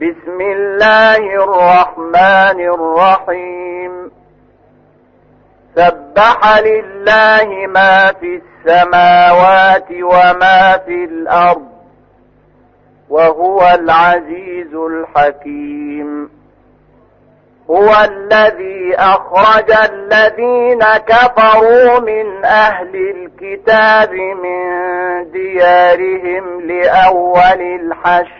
بسم الله الرحمن الرحيم. سبح لله ما في السماوات وما في الأرض وهو العزيز الحكيم. هو الذي أخرج الذين كفروا من أهل الكتاب من ديارهم لأول الحشر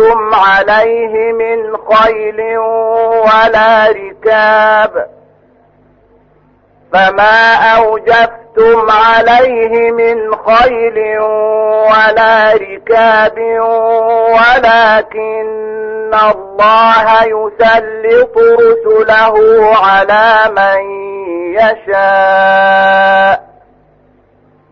أوجفتم عليه من خيل ولا ركاب فما أوجفتم عليه من خيل ولا ركاب ولكن الله يسلط رسله على من يشاء.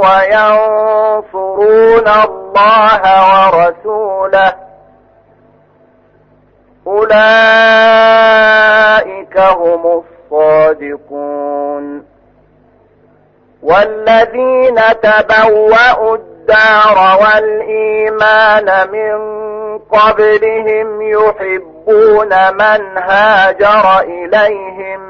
وينصرون الله ورسوله. أولئك هم الصادقون. والذين تبوأوا الدار والإيمان من قبلهم يحبون من هاجر إليهم.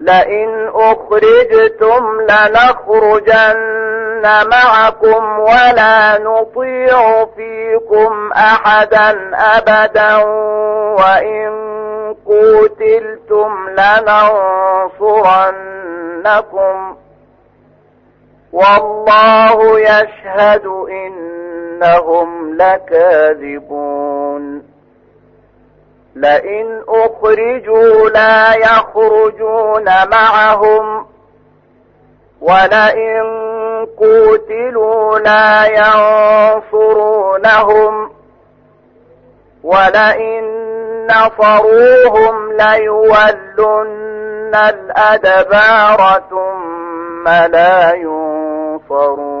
لئن أخرجتم لنخرجن معكم ولا نطيع فيكم أحدا أبدا وإن قتلتم لننصرنكم والله يشهد إنهم لكاذبون لئن أخرجوا لا يخرجون معهم ولئن قوتلوا لا ينصرونهم ولئن نصروهم ليولن الأدبار ثم لا ينصرون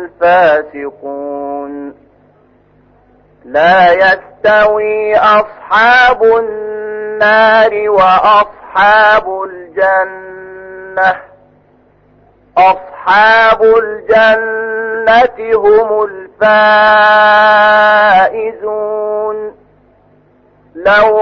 الفاسقون. لا يستوي أصحاب النار وأصحاب الجنة. أصحاب الجنة هم الفائزون. لو